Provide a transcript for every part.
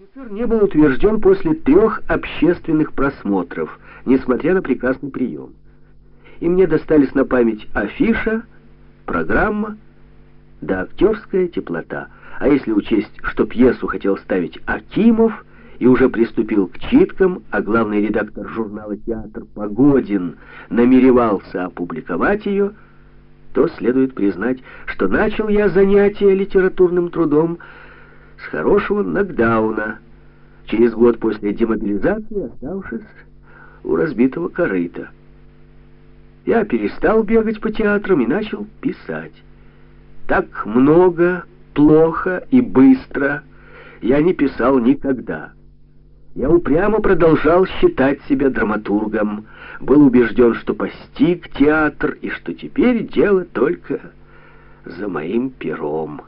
Офицер не был утвержден после трех общественных просмотров, несмотря на прекрасный прием. И мне достались на память афиша, программа да актерская теплота. А если учесть, что пьесу хотел ставить Акимов и уже приступил к читкам, а главный редактор журнала «Театр» Погодин намеревался опубликовать ее, то следует признать, что начал я занятие литературным трудом с хорошего нокдауна, через год после демобилизации оставшись у разбитого корыта. Я перестал бегать по театрам и начал писать. Так много, плохо и быстро я не писал никогда. Я упрямо продолжал считать себя драматургом, был убежден, что постиг театр и что теперь дело только за моим пером.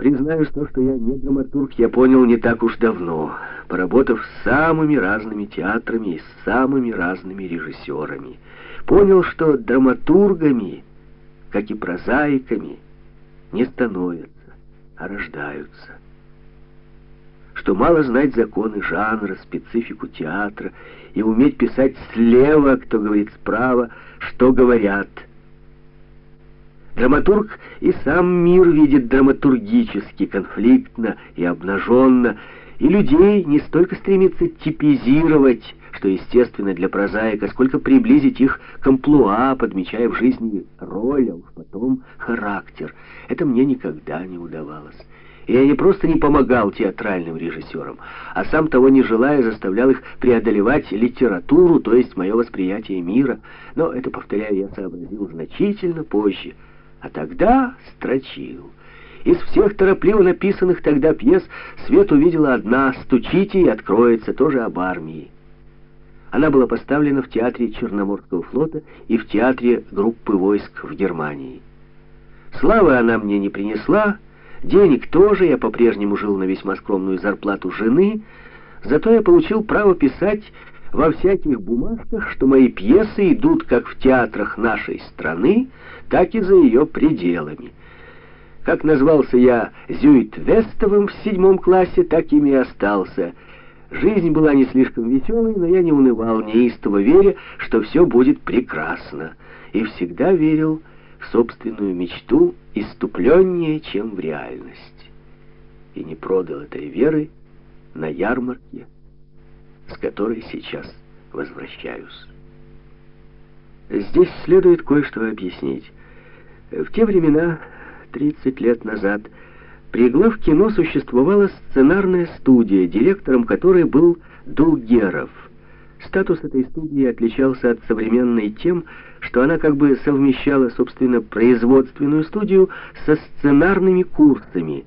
Признаюсь, то, что я не драматург, я понял не так уж давно, поработав с самыми разными театрами и с самыми разными режиссерами. Понял, что драматургами, как и прозаиками, не становятся, а рождаются. Что мало знать законы жанра, специфику театра и уметь писать слева, кто говорит справа, что говорят – Драматург и сам мир видит драматургически, конфликтно и обнаженно, и людей не столько стремится типизировать, что естественно для прозаика, сколько приблизить их к амплуа, подмечая в жизни роль, а уж потом характер. Это мне никогда не удавалось. И я не просто не помогал театральным режиссерам, а сам того не желая заставлял их преодолевать литературу, то есть мое восприятие мира. Но это, повторяю, я сообразил значительно позже — а тогда строчил. Из всех торопливо написанных тогда пьес Свет увидела одна «Стучите и откроется», тоже об армии. Она была поставлена в театре Черноморского флота и в театре группы войск в Германии. Славы она мне не принесла, денег тоже, я по-прежнему жил на весьма скромную зарплату жены, зато я получил право писать во всяких бумажках, что мои пьесы идут как в театрах нашей страны, так и за ее пределами. Как назвался я Зюит-Вестовым в седьмом классе, так ими и остался. Жизнь была не слишком веселой, но я не унывал, неистово веря, что все будет прекрасно, и всегда верил в собственную мечту иступленнее, чем в реальность. И не продал этой веры на ярмарке, с которой сейчас возвращаюсь. Здесь следует кое-что объяснить. В те времена, 30 лет назад, при главкино существовала сценарная студия, директором которой был Дулгеров. Статус этой студии отличался от современной тем, что она как бы совмещала, собственно, производственную студию со сценарными курсами,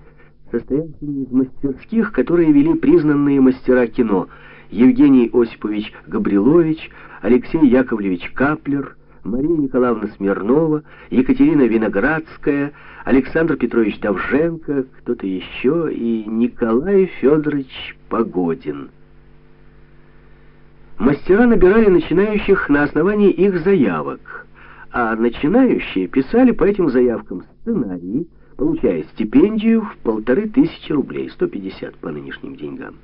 состоявшими из мастерских, которые вели признанные мастера кино Евгений Осипович Габрилович, Алексей Яковлевич Каплер – Мария Николаевна Смирнова, Екатерина Виноградская, Александр Петрович Давженко, кто-то еще и Николай Федорович Погодин. Мастера набирали начинающих на основании их заявок, а начинающие писали по этим заявкам сценарии, получая стипендию в полторы тысячи рублей, 150 по нынешним деньгам.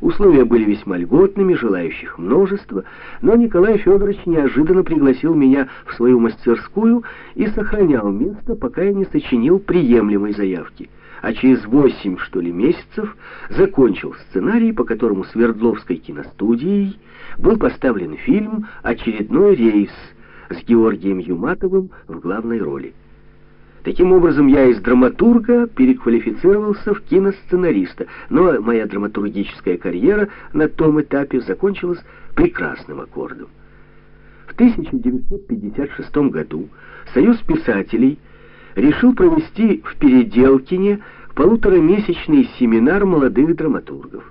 Условия были весьма льготными, желающих множество, но Николай Федорович неожиданно пригласил меня в свою мастерскую и сохранял место, пока я не сочинил приемлемой заявки. А через восемь, что ли, месяцев закончил сценарий, по которому Свердловской киностудией был поставлен фильм «Очередной рейс» с Георгием Юматовым в главной роли. Таким образом, я из драматурга переквалифицировался в киносценариста, но моя драматургическая карьера на том этапе закончилась прекрасным аккордом. В 1956 году Союз писателей решил провести в Переделкине полуторамесячный семинар молодых драматургов.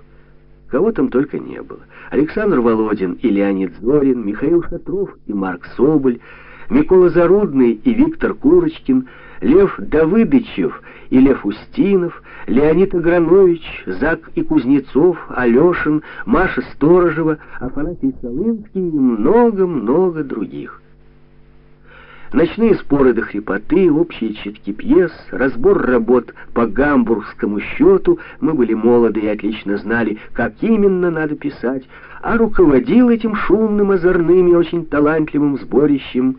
Кого там только не было. Александр Володин и Леонид Зорин, Михаил Шатров и Марк Соболь, Микола Зарудный и Виктор Курочкин – Лев Давыдычев и Лев Устинов, Леонид Агранович, Зак и Кузнецов, Алешин, Маша Сторожева, Афанасий Солынский и много-много других. Ночные споры до хрипоты, общие читки пьес, разбор работ по гамбургскому счету. Мы были молоды и отлично знали, как именно надо писать, а руководил этим шумным, озорным и очень талантливым сборищем